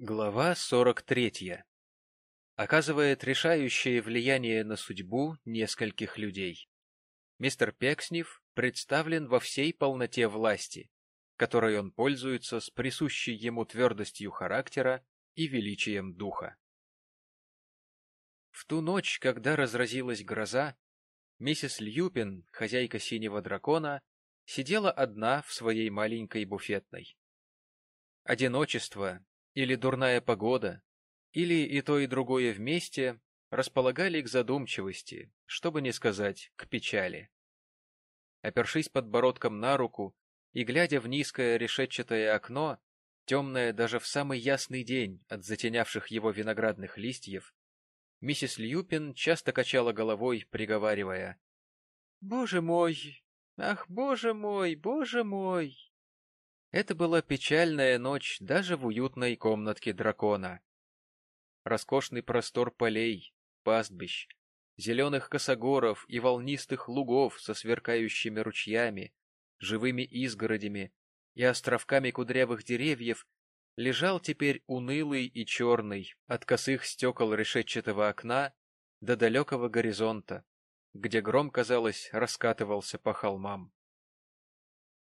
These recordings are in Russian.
Глава 43. Оказывает решающее влияние на судьбу нескольких людей. Мистер Пекснев представлен во всей полноте власти, которой он пользуется с присущей ему твердостью характера и величием духа. В ту ночь, когда разразилась гроза, миссис Льюпин, хозяйка синего дракона, сидела одна в своей маленькой буфетной. Одиночество или дурная погода, или и то, и другое вместе располагали к задумчивости, чтобы не сказать, к печали. Опершись подбородком на руку и глядя в низкое решетчатое окно, темное даже в самый ясный день от затенявших его виноградных листьев, миссис Льюпин часто качала головой, приговаривая «Боже мой! Ах, боже мой, боже мой!» Это была печальная ночь даже в уютной комнатке дракона. Роскошный простор полей, пастбищ, зеленых косогоров и волнистых лугов со сверкающими ручьями, живыми изгородями и островками кудрявых деревьев лежал теперь унылый и черный от косых стекол решетчатого окна до далекого горизонта, где гром, казалось, раскатывался по холмам.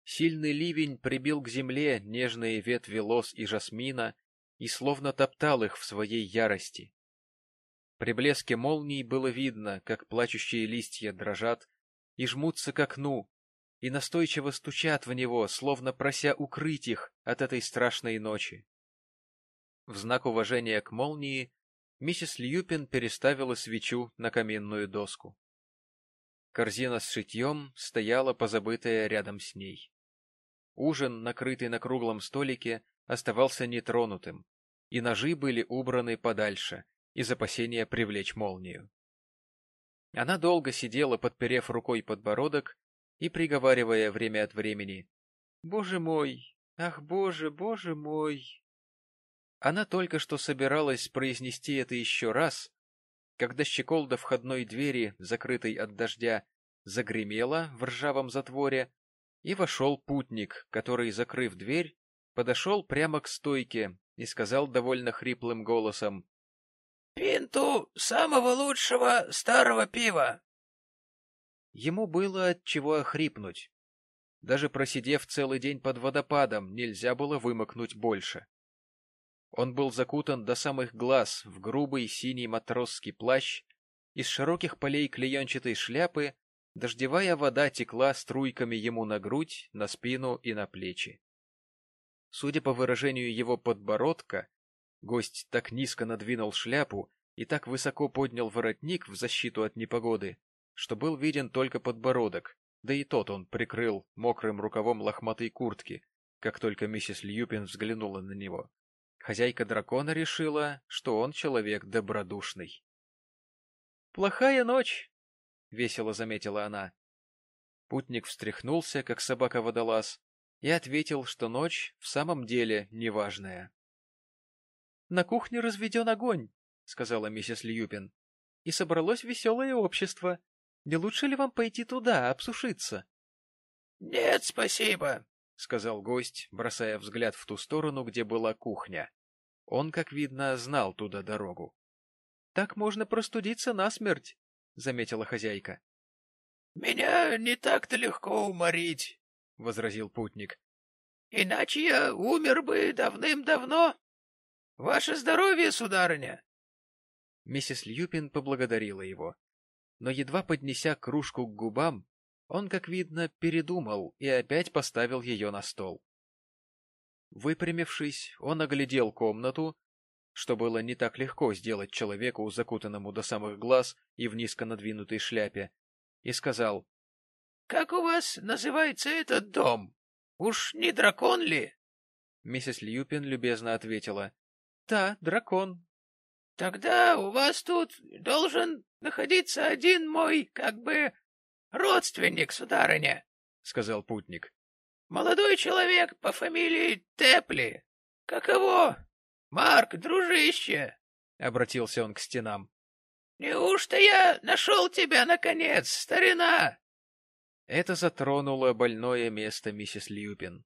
Сильный ливень прибил к земле нежные ветви лос и жасмина и словно топтал их в своей ярости. При блеске молний было видно, как плачущие листья дрожат и жмутся к окну, и настойчиво стучат в него, словно прося укрыть их от этой страшной ночи. В знак уважения к молнии миссис Льюпин переставила свечу на каминную доску. Корзина с шитьем стояла позабытая рядом с ней. Ужин, накрытый на круглом столике, оставался нетронутым, и ножи были убраны подальше, из опасения привлечь молнию. Она долго сидела, подперев рукой подбородок и приговаривая время от времени «Боже мой! Ах, боже, боже мой!» Она только что собиралась произнести это еще раз, когда щеколда входной двери, закрытой от дождя, загремела в ржавом затворе, и вошел путник, который, закрыв дверь, подошел прямо к стойке и сказал довольно хриплым голосом «Пинту самого лучшего старого пива!» Ему было от чего охрипнуть. Даже просидев целый день под водопадом, нельзя было вымокнуть больше. Он был закутан до самых глаз в грубый синий матросский плащ, из широких полей клеенчатой шляпы Дождевая вода текла струйками ему на грудь, на спину и на плечи. Судя по выражению его подбородка, гость так низко надвинул шляпу и так высоко поднял воротник в защиту от непогоды, что был виден только подбородок, да и тот он прикрыл мокрым рукавом лохматой куртки, как только миссис Льюпин взглянула на него. Хозяйка дракона решила, что он человек добродушный. — Плохая ночь, — весело заметила она. Путник встряхнулся, как собака-водолаз, и ответил, что ночь в самом деле неважная. — На кухне разведен огонь, — сказала миссис Льюпин, — и собралось веселое общество. Не лучше ли вам пойти туда, обсушиться? — Нет, спасибо, — сказал гость, бросая взгляд в ту сторону, где была кухня. Он, как видно, знал туда дорогу. — Так можно простудиться насмерть, — заметила хозяйка. — Меня не так-то легко уморить, — возразил путник. — Иначе я умер бы давным-давно. Ваше здоровье, сударыня! Миссис Льюпин поблагодарила его, но, едва поднеся кружку к губам, он, как видно, передумал и опять поставил ее на стол. Выпрямившись, он оглядел комнату, что было не так легко сделать человеку, закутанному до самых глаз и в низко надвинутой шляпе, и сказал, — Как у вас называется этот дом? Уж не дракон ли? Миссис Льюпин любезно ответила, — Да, дракон. — Тогда у вас тут должен находиться один мой, как бы, родственник, сударыня, — сказал путник. — Молодой человек по фамилии Тепли. Каково? Марк, дружище, — обратился он к стенам, — неужто я нашел тебя, наконец, старина? Это затронуло больное место миссис Льюпин.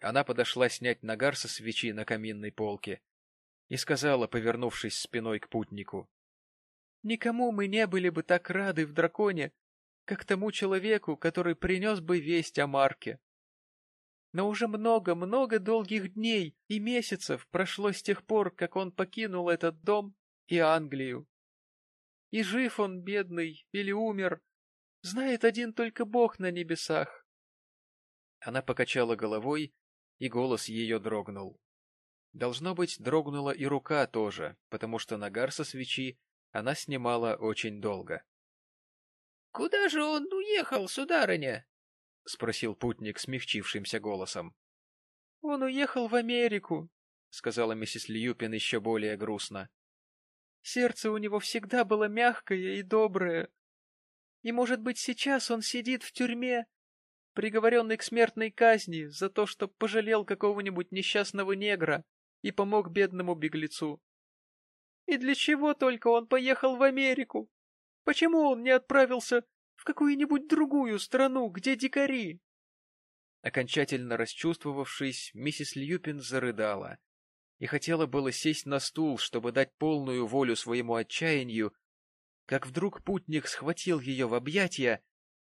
Она подошла снять нагар со свечи на каминной полке и сказала, повернувшись спиной к путнику. — Никому мы не были бы так рады в драконе, как тому человеку, который принес бы весть о Марке. Но уже много-много долгих дней и месяцев прошло с тех пор, как он покинул этот дом и Англию. И жив он, бедный, или умер, знает один только Бог на небесах. Она покачала головой, и голос ее дрогнул. Должно быть, дрогнула и рука тоже, потому что нагар со свечи она снимала очень долго. — Куда же он уехал, сударыня? — спросил путник смягчившимся голосом. — Он уехал в Америку, — сказала миссис Льюпин еще более грустно. — Сердце у него всегда было мягкое и доброе. И, может быть, сейчас он сидит в тюрьме, приговоренный к смертной казни за то, что пожалел какого-нибудь несчастного негра и помог бедному беглецу. И для чего только он поехал в Америку? Почему он не отправился в какую-нибудь другую страну, где дикари? Окончательно расчувствовавшись, миссис Льюпин зарыдала и хотела было сесть на стул, чтобы дать полную волю своему отчаянию, как вдруг путник схватил ее в объятия,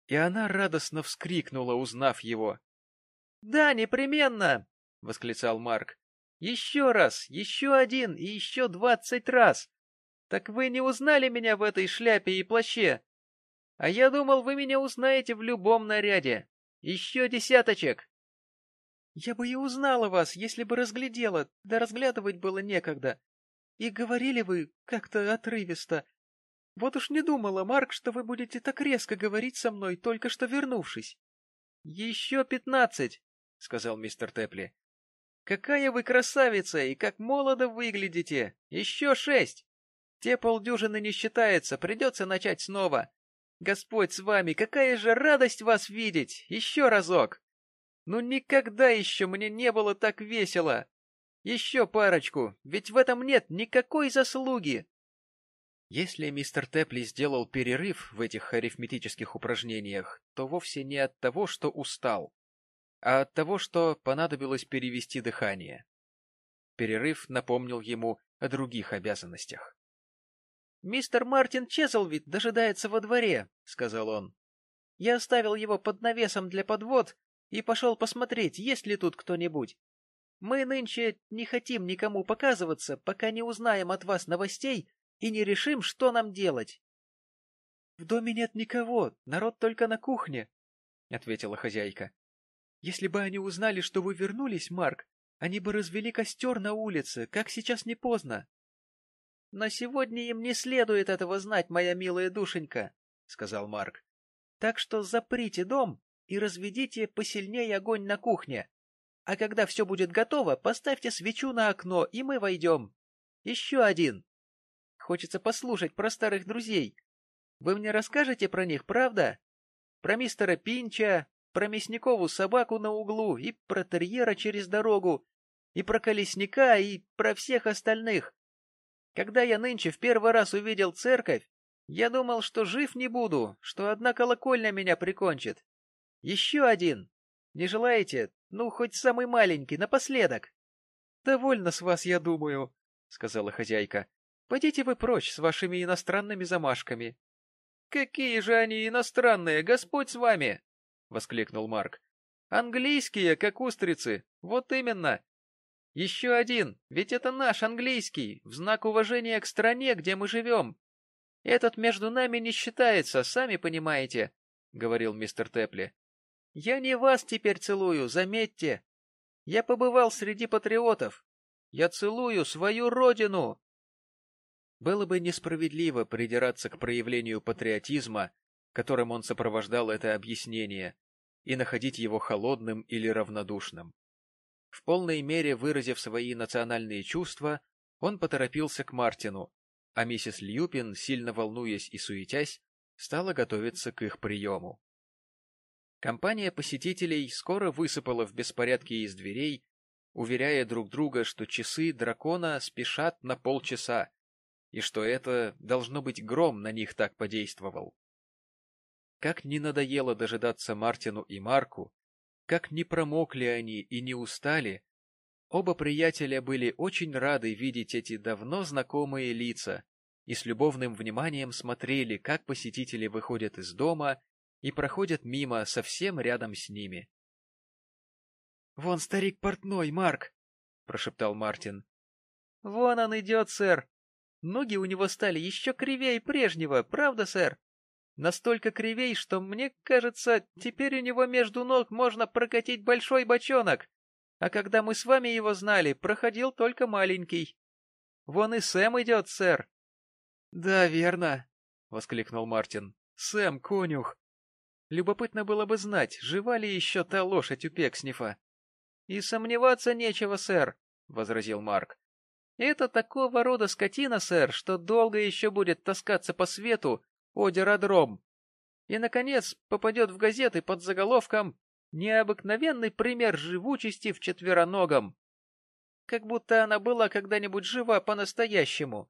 и она радостно вскрикнула, узнав его. — Да, непременно! — восклицал Марк. — Еще раз, еще один и еще двадцать раз! Так вы не узнали меня в этой шляпе и плаще? А я думал, вы меня узнаете в любом наряде. Еще десяточек. Я бы и узнала вас, если бы разглядела, да разглядывать было некогда. И говорили вы как-то отрывисто. Вот уж не думала, Марк, что вы будете так резко говорить со мной, только что вернувшись. — Еще пятнадцать, — сказал мистер Тепли. — Какая вы красавица и как молодо выглядите! Еще шесть! Те полдюжины не считается, придется начать снова. Господь с вами, какая же радость вас видеть! Еще разок! Ну никогда еще мне не было так весело! Еще парочку, ведь в этом нет никакой заслуги! Если мистер Тепли сделал перерыв в этих арифметических упражнениях, то вовсе не от того, что устал, а от того, что понадобилось перевести дыхание. Перерыв напомнил ему о других обязанностях. «Мистер Мартин Чезлвид дожидается во дворе», — сказал он. «Я оставил его под навесом для подвод и пошел посмотреть, есть ли тут кто-нибудь. Мы нынче не хотим никому показываться, пока не узнаем от вас новостей и не решим, что нам делать». «В доме нет никого, народ только на кухне», — ответила хозяйка. «Если бы они узнали, что вы вернулись, Марк, они бы развели костер на улице, как сейчас не поздно. — Но сегодня им не следует этого знать, моя милая душенька, — сказал Марк. — Так что заприте дом и разведите посильнее огонь на кухне. А когда все будет готово, поставьте свечу на окно, и мы войдем. Еще один. Хочется послушать про старых друзей. Вы мне расскажете про них, правда? Про мистера Пинча, про мясникову собаку на углу, и про терьера через дорогу, и про колесника, и про всех остальных. Когда я нынче в первый раз увидел церковь, я думал, что жив не буду, что одна колокольня меня прикончит. Еще один. Не желаете? Ну, хоть самый маленький, напоследок. — Довольно с вас, я думаю, — сказала хозяйка. — Пойдите вы прочь с вашими иностранными замашками. — Какие же они иностранные, Господь с вами! — воскликнул Марк. — Английские, как устрицы, вот именно. Еще один, ведь это наш английский, в знак уважения к стране, где мы живем. Этот между нами не считается, сами понимаете, — говорил мистер Тепли. Я не вас теперь целую, заметьте. Я побывал среди патриотов. Я целую свою родину. Было бы несправедливо придираться к проявлению патриотизма, которым он сопровождал это объяснение, и находить его холодным или равнодушным. В полной мере выразив свои национальные чувства, он поторопился к Мартину, а миссис Льюпин, сильно волнуясь и суетясь, стала готовиться к их приему. Компания посетителей скоро высыпала в беспорядке из дверей, уверяя друг друга, что часы дракона спешат на полчаса, и что это, должно быть, гром на них так подействовал. Как не надоело дожидаться Мартину и Марку, как не промокли они и не устали, Оба приятеля были очень рады видеть эти давно знакомые лица и с любовным вниманием смотрели, как посетители выходят из дома и проходят мимо совсем рядом с ними. — Вон старик портной, Марк! — прошептал Мартин. — Вон он идет, сэр! Ноги у него стали еще кривее прежнего, правда, сэр? Настолько кривей, что, мне кажется, теперь у него между ног можно прокатить большой бочонок. А когда мы с вами его знали, проходил только маленький. Вон и Сэм идет, сэр. — Да, верно, — воскликнул Мартин. — Сэм, конюх. Любопытно было бы знать, жива ли еще та лошадь у Пекснифа. — И сомневаться нечего, сэр, — возразил Марк. — Это такого рода скотина, сэр, что долго еще будет таскаться по свету одеродром. И, наконец, попадет в газеты под заголовком Необыкновенный пример живучести в четвероногом. Как будто она была когда-нибудь жива по-настоящему.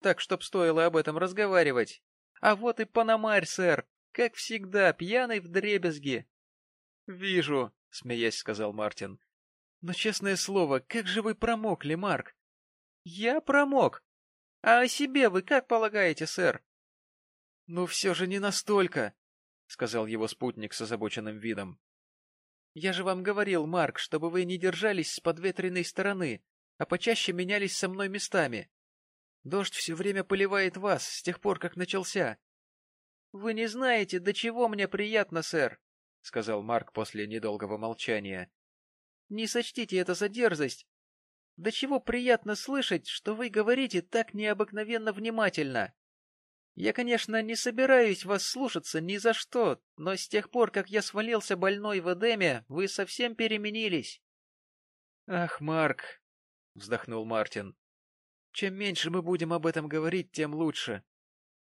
Так, чтоб стоило об этом разговаривать. А вот и Панамарь, сэр, как всегда, пьяный в дребезги. — Вижу, — смеясь сказал Мартин. — Но, честное слово, как же вы промокли, Марк? — Я промок. А о себе вы как полагаете, сэр? — Ну, все же не настолько, — сказал его спутник с озабоченным видом. Я же вам говорил, Марк, чтобы вы не держались с подветренной стороны, а почаще менялись со мной местами. Дождь все время поливает вас с тех пор, как начался. — Вы не знаете, до чего мне приятно, сэр, — сказал Марк после недолгого молчания. — Не сочтите это за дерзость. До чего приятно слышать, что вы говорите так необыкновенно внимательно. Я, конечно, не собираюсь вас слушаться ни за что, но с тех пор, как я свалился больной в Эдеме, вы совсем переменились. — Ах, Марк, — вздохнул Мартин, — чем меньше мы будем об этом говорить, тем лучше.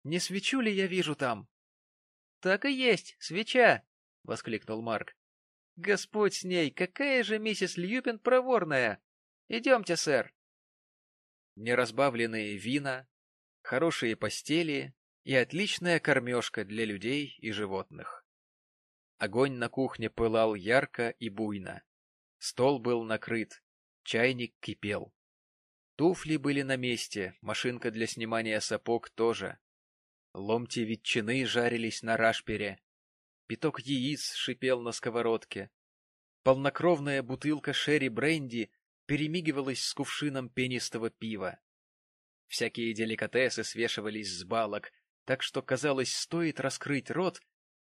Не свечу ли я вижу там? — Так и есть, свеча, — воскликнул Марк. — Господь с ней, какая же миссис Льюпин проворная! Идемте, сэр. Неразбавленные вина, хорошие постели, и отличная кормежка для людей и животных. Огонь на кухне пылал ярко и буйно. Стол был накрыт, чайник кипел. Туфли были на месте, машинка для снимания сапог тоже. Ломти ветчины жарились на рашпере. Пяток яиц шипел на сковородке. Полнокровная бутылка шерри бренди перемигивалась с кувшином пенистого пива. Всякие деликатесы свешивались с балок, так что, казалось, стоит раскрыть рот,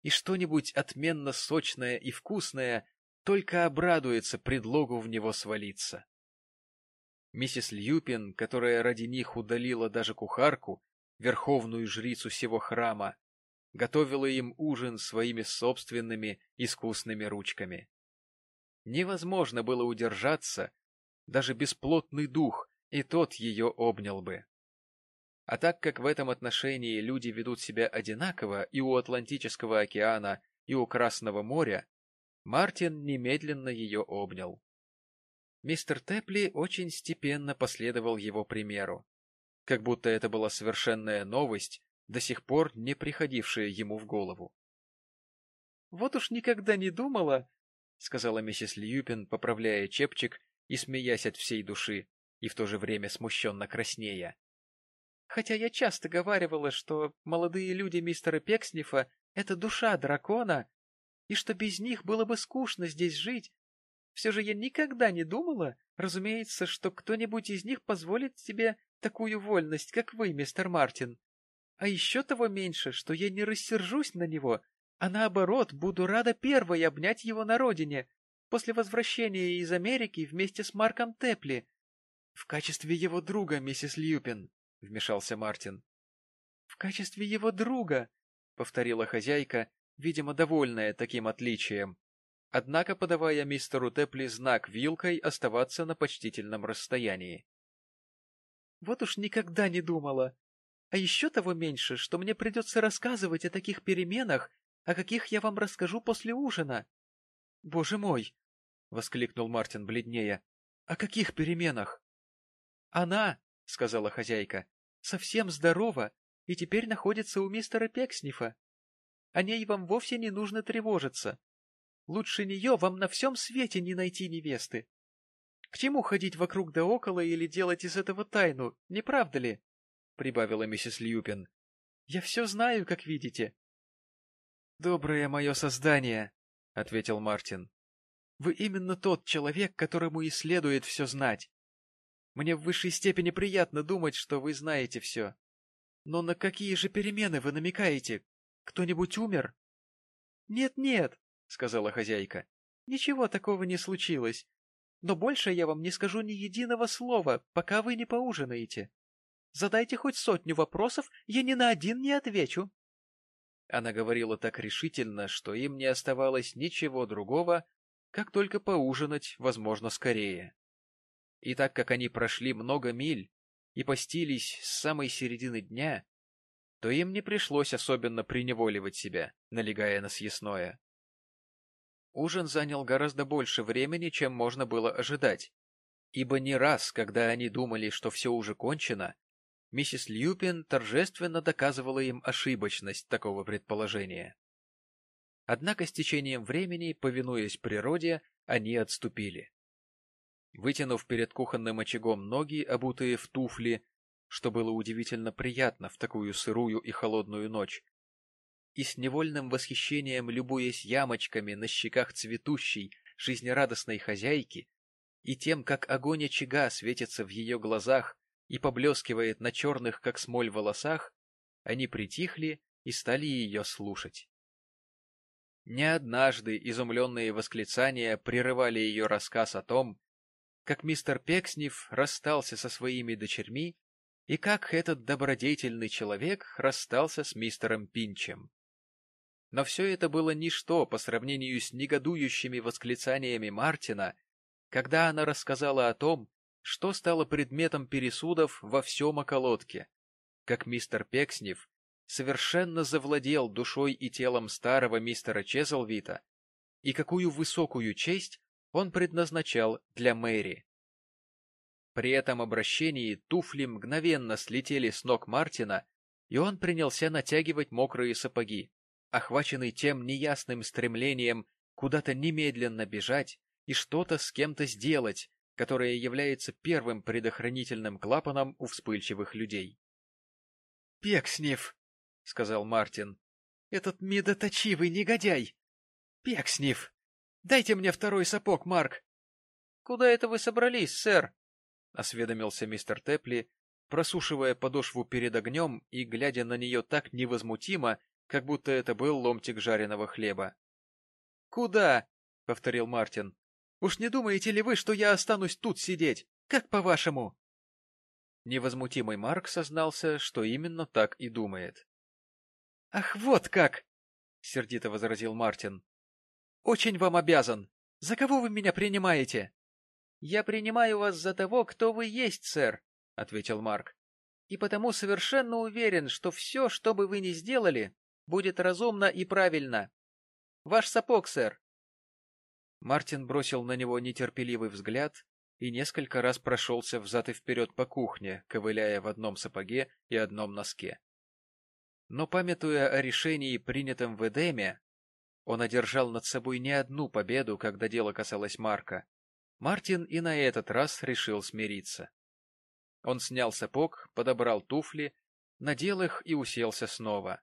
и что-нибудь отменно сочное и вкусное только обрадуется предлогу в него свалиться. Миссис Льюпин, которая ради них удалила даже кухарку, верховную жрицу всего храма, готовила им ужин своими собственными искусными ручками. Невозможно было удержаться, даже бесплотный дух, и тот ее обнял бы. А так как в этом отношении люди ведут себя одинаково и у Атлантического океана, и у Красного моря, Мартин немедленно ее обнял. Мистер Тепли очень степенно последовал его примеру, как будто это была совершенная новость, до сих пор не приходившая ему в голову. — Вот уж никогда не думала, — сказала миссис Льюпин, поправляя чепчик и смеясь от всей души, и в то же время смущенно краснея, Хотя я часто говаривала, что молодые люди мистера Пекснифа — это душа дракона, и что без них было бы скучно здесь жить, все же я никогда не думала, разумеется, что кто-нибудь из них позволит себе такую вольность, как вы, мистер Мартин. А еще того меньше, что я не рассержусь на него, а наоборот буду рада первой обнять его на родине, после возвращения из Америки вместе с Марком Тепли, в качестве его друга, миссис Льюпин. — вмешался Мартин. — В качестве его друга, — повторила хозяйка, видимо, довольная таким отличием, однако подавая мистеру Тепли знак вилкой оставаться на почтительном расстоянии. — Вот уж никогда не думала. А еще того меньше, что мне придется рассказывать о таких переменах, о каких я вам расскажу после ужина. — Боже мой! — воскликнул Мартин бледнее. — О каких переменах? — Она, — сказала хозяйка, — совсем здорова и теперь находится у мистера Пекснифа. О ней вам вовсе не нужно тревожиться. Лучше нее вам на всем свете не найти невесты. К чему ходить вокруг да около или делать из этого тайну, не правда ли? — прибавила миссис Льюпин. — Я все знаю, как видите. — Доброе мое создание, — ответил Мартин. — Вы именно тот человек, которому и следует все знать. Мне в высшей степени приятно думать, что вы знаете все. Но на какие же перемены вы намекаете? Кто-нибудь умер? Нет, — Нет-нет, — сказала хозяйка, — ничего такого не случилось. Но больше я вам не скажу ни единого слова, пока вы не поужинаете. Задайте хоть сотню вопросов, я ни на один не отвечу. Она говорила так решительно, что им не оставалось ничего другого, как только поужинать, возможно, скорее. И так как они прошли много миль и постились с самой середины дня, то им не пришлось особенно приневоливать себя, налегая на съестное. Ужин занял гораздо больше времени, чем можно было ожидать, ибо не раз, когда они думали, что все уже кончено, миссис Льюпин торжественно доказывала им ошибочность такого предположения. Однако с течением времени, повинуясь природе, они отступили. Вытянув перед кухонным очагом ноги, обутые в туфли, что было удивительно приятно в такую сырую и холодную ночь, и с невольным восхищением любуясь ямочками на щеках цветущей, жизнерадостной хозяйки, и тем, как огонь очага светится в ее глазах и поблескивает на черных, как смоль, волосах, они притихли и стали ее слушать. Не однажды изумленные восклицания прерывали ее рассказ о том, как мистер Пекснев расстался со своими дочерьми и как этот добродетельный человек расстался с мистером Пинчем. Но все это было ничто по сравнению с негодующими восклицаниями Мартина, когда она рассказала о том, что стало предметом пересудов во всем околотке, как мистер Пекснев совершенно завладел душой и телом старого мистера Чезлвита и какую высокую честь он предназначал для Мэри. При этом обращении туфли мгновенно слетели с ног Мартина, и он принялся натягивать мокрые сапоги, охваченный тем неясным стремлением куда-то немедленно бежать и что-то с кем-то сделать, которое является первым предохранительным клапаном у вспыльчивых людей. — Пекснев, — сказал Мартин. — Этот медоточивый негодяй! Пекснев! Дайте мне второй сапог, Марк! — Куда это вы собрались, сэр? — осведомился мистер Тепли, просушивая подошву перед огнем и глядя на нее так невозмутимо, как будто это был ломтик жареного хлеба. — Куда? — повторил Мартин. — Уж не думаете ли вы, что я останусь тут сидеть? Как по-вашему? Невозмутимый Марк сознался, что именно так и думает. Ах, вот как! — сердито возразил Мартин. — Очень вам обязан. За кого вы меня принимаете? — Я принимаю вас за того, кто вы есть, сэр, — ответил Марк. — И потому совершенно уверен, что все, что бы вы ни сделали, будет разумно и правильно. Ваш сапог, сэр. Мартин бросил на него нетерпеливый взгляд и несколько раз прошелся взад и вперед по кухне, ковыляя в одном сапоге и одном носке. Но, памятуя о решении, принятом в Эдеме, он одержал над собой не одну победу, когда дело касалось Марка. Мартин и на этот раз решил смириться. Он снял сапог, подобрал туфли, надел их и уселся снова.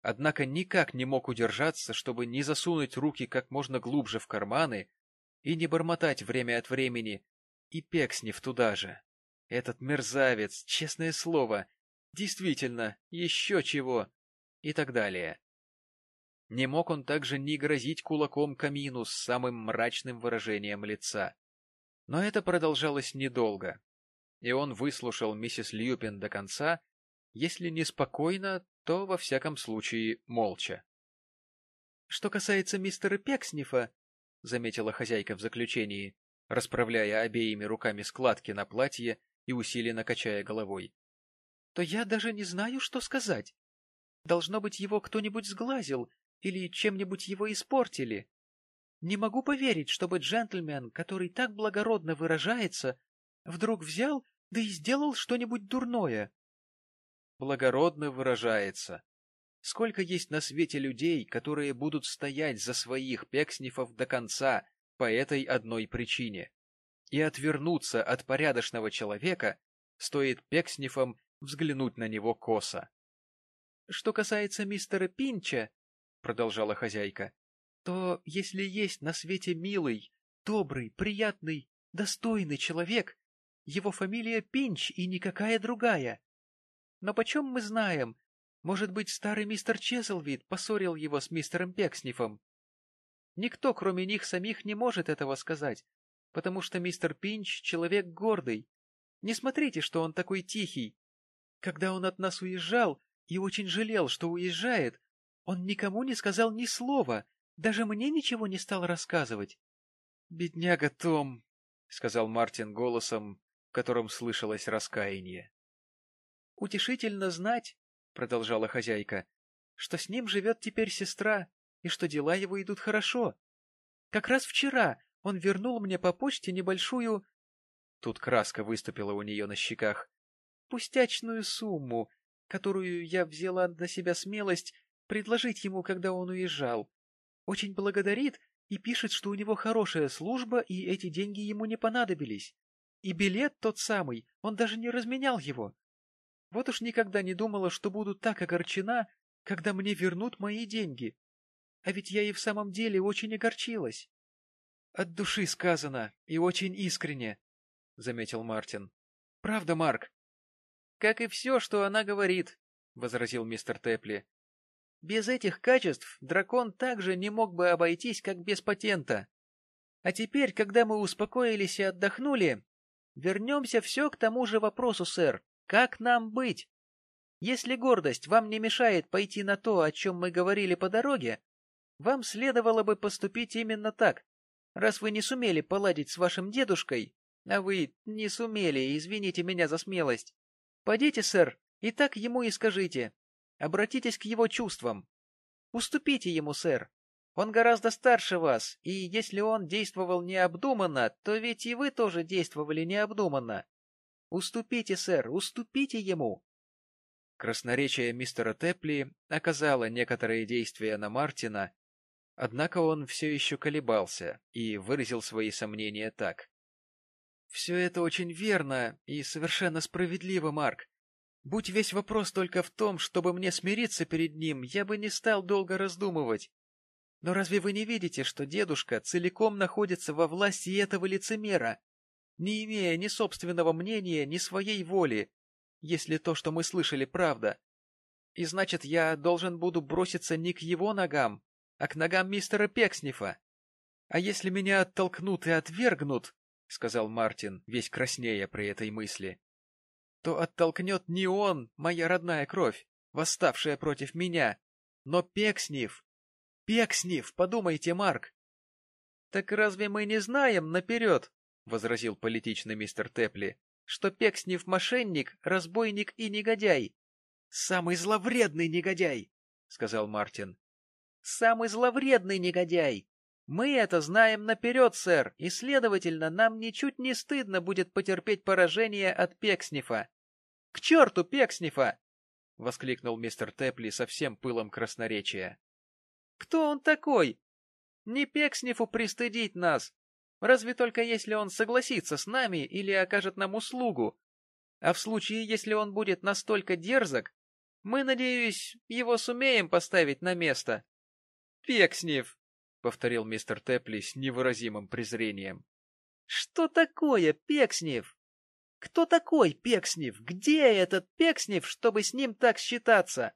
Однако никак не мог удержаться, чтобы не засунуть руки как можно глубже в карманы и не бормотать время от времени и пекснев туда же. Этот мерзавец, честное слово, Действительно, еще чего. И так далее. Не мог он также не грозить кулаком камину с самым мрачным выражением лица. Но это продолжалось недолго, и он выслушал миссис Льюпин до конца, если не спокойно, то, во всяком случае, молча. — Что касается мистера Пекснифа, — заметила хозяйка в заключении, расправляя обеими руками складки на платье и усиленно качая головой, то я даже не знаю, что сказать. Должно быть, его кто-нибудь сглазил или чем-нибудь его испортили. Не могу поверить, чтобы джентльмен, который так благородно выражается, вдруг взял да и сделал что-нибудь дурное. Благородно выражается. Сколько есть на свете людей, которые будут стоять за своих пекснифов до конца по этой одной причине. и отвернуться от порядочного человека, стоит Пекснифам взглянуть на него косо. — Что касается мистера Пинча, — продолжала хозяйка, — то если есть на свете милый, добрый, приятный, достойный человек, его фамилия Пинч и никакая другая. Но почем мы знаем, может быть, старый мистер Чезлвид поссорил его с мистером Пекснифом? Никто, кроме них самих, не может этого сказать, потому что мистер Пинч — человек гордый. Не смотрите, что он такой тихий. Когда он от нас уезжал и очень жалел, что уезжает, он никому не сказал ни слова, даже мне ничего не стал рассказывать. — Бедняга Том, — сказал Мартин голосом, в котором слышалось раскаяние. — Утешительно знать, — продолжала хозяйка, — что с ним живет теперь сестра и что дела его идут хорошо. Как раз вчера он вернул мне по почте небольшую... Тут краска выступила у нее на щеках. Пустячную сумму, которую я взяла на себя смелость предложить ему, когда он уезжал. Очень благодарит и пишет, что у него хорошая служба, и эти деньги ему не понадобились. И билет тот самый, он даже не разменял его. Вот уж никогда не думала, что буду так огорчена, когда мне вернут мои деньги. А ведь я и в самом деле очень огорчилась. От души сказано и очень искренне, — заметил Мартин. — Правда, Марк? — Как и все, что она говорит, — возразил мистер Тепли. — Без этих качеств дракон также не мог бы обойтись, как без патента. А теперь, когда мы успокоились и отдохнули, вернемся все к тому же вопросу, сэр. Как нам быть? Если гордость вам не мешает пойти на то, о чем мы говорили по дороге, вам следовало бы поступить именно так. Раз вы не сумели поладить с вашим дедушкой, а вы не сумели, извините меня за смелость, пойдите, сэр, и так ему и скажите. Обратитесь к его чувствам. Уступите ему, сэр. Он гораздо старше вас, и если он действовал необдуманно, то ведь и вы тоже действовали необдуманно. Уступите, сэр, уступите ему. Красноречие мистера Тепли оказало некоторые действия на Мартина, Однако он все еще колебался и выразил свои сомнения так. — Все это очень верно и совершенно справедливо, Марк. Будь весь вопрос только в том, чтобы мне смириться перед ним, я бы не стал долго раздумывать. Но разве вы не видите, что дедушка целиком находится во власти этого лицемера, не имея ни собственного мнения, ни своей воли, если то, что мы слышали, правда? И значит, я должен буду броситься не к его ногам, а к ногам мистера Пекснифа. — А если меня оттолкнут и отвергнут, — сказал Мартин, весь краснея при этой мысли, — то оттолкнет не он, моя родная кровь, восставшая против меня, но Пекснев. Пекснев, подумайте, Марк. — Так разве мы не знаем наперед, — возразил политичный мистер Тепли, — что Пекснев мошенник, разбойник и негодяй? — Самый зловредный негодяй, — сказал Мартин самый зловредный негодяй. Мы это знаем наперед, сэр, и, следовательно, нам ничуть не стыдно будет потерпеть поражение от Пекснифа. — К черту Пекснифа! — воскликнул мистер Тепли со всем пылом красноречия. — Кто он такой? Не Пекснифу пристыдить нас, разве только если он согласится с нами или окажет нам услугу. А в случае, если он будет настолько дерзок, мы, надеюсь, его сумеем поставить на место. Пекснев, — повторил мистер Тепли с невыразимым презрением. — Что такое Пекснев? Кто такой Пекснев? Где этот Пекснев, чтобы с ним так считаться?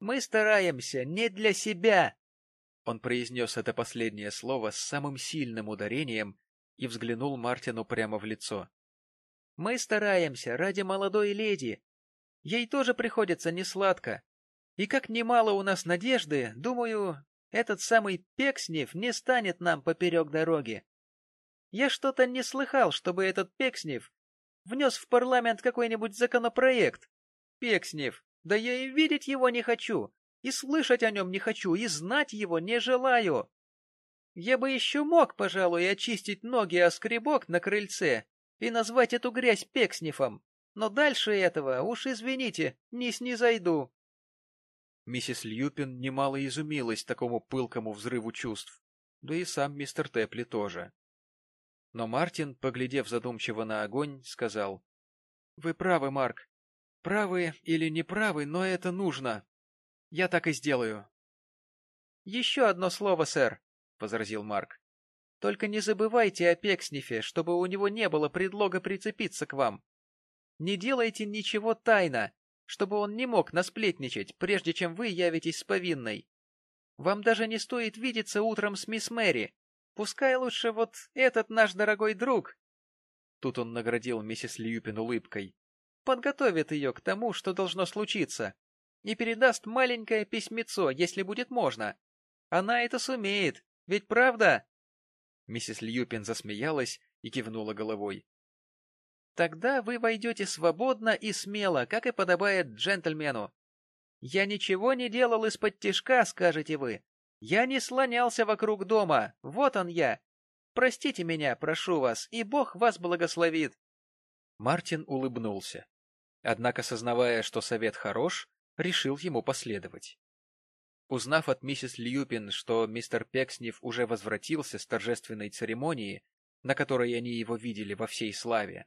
Мы стараемся не для себя. Он произнес это последнее слово с самым сильным ударением и взглянул Мартину прямо в лицо. Мы стараемся ради молодой леди. Ей тоже приходится несладко. И как немало у нас надежды, думаю, этот самый Пекснев не станет нам поперек дороги. Я что-то не слыхал, чтобы этот Пекснев внес в парламент какой-нибудь законопроект. Пекснев, да я и видеть его не хочу, и слышать о нем не хочу, и знать его не желаю. Я бы еще мог, пожалуй, очистить ноги о скребок на крыльце и назвать эту грязь Пексневом, но дальше этого, уж извините, не снизойду. Миссис Льюпин немало изумилась такому пылкому взрыву чувств, да и сам мистер Тепли тоже. Но Мартин, поглядев задумчиво на огонь, сказал, — Вы правы, Марк. Правы или не правы, но это нужно. Я так и сделаю. — Еще одно слово, сэр, — возразил Марк. — Только не забывайте о Пекснифе, чтобы у него не было предлога прицепиться к вам. Не делайте ничего тайно, чтобы он не мог насплетничать, прежде чем вы явитесь с повинной. Вам даже не стоит видеться утром с мисс Мэри. Пускай лучше вот этот наш дорогой друг...» Тут он наградил миссис Льюпин улыбкой. «Подготовит ее к тому, что должно случиться, и передаст маленькое письмецо, если будет можно. Она это сумеет, ведь правда?» Миссис Льюпин засмеялась и кивнула головой. Тогда вы войдете свободно и смело, как и подобает джентльмену. Я ничего не делал из-под тишка, скажете вы. Я не слонялся вокруг дома, вот он я. Простите меня, прошу вас, и Бог вас благословит. Мартин улыбнулся. Однако, сознавая, что совет хорош, решил ему последовать. Узнав от миссис Льюпин, что мистер Пекснев уже возвратился с торжественной церемонии, на которой они его видели во всей славе,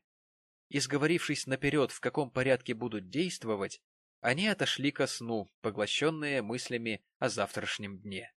и, сговорившись наперед, в каком порядке будут действовать, они отошли ко сну, поглощенные мыслями о завтрашнем дне.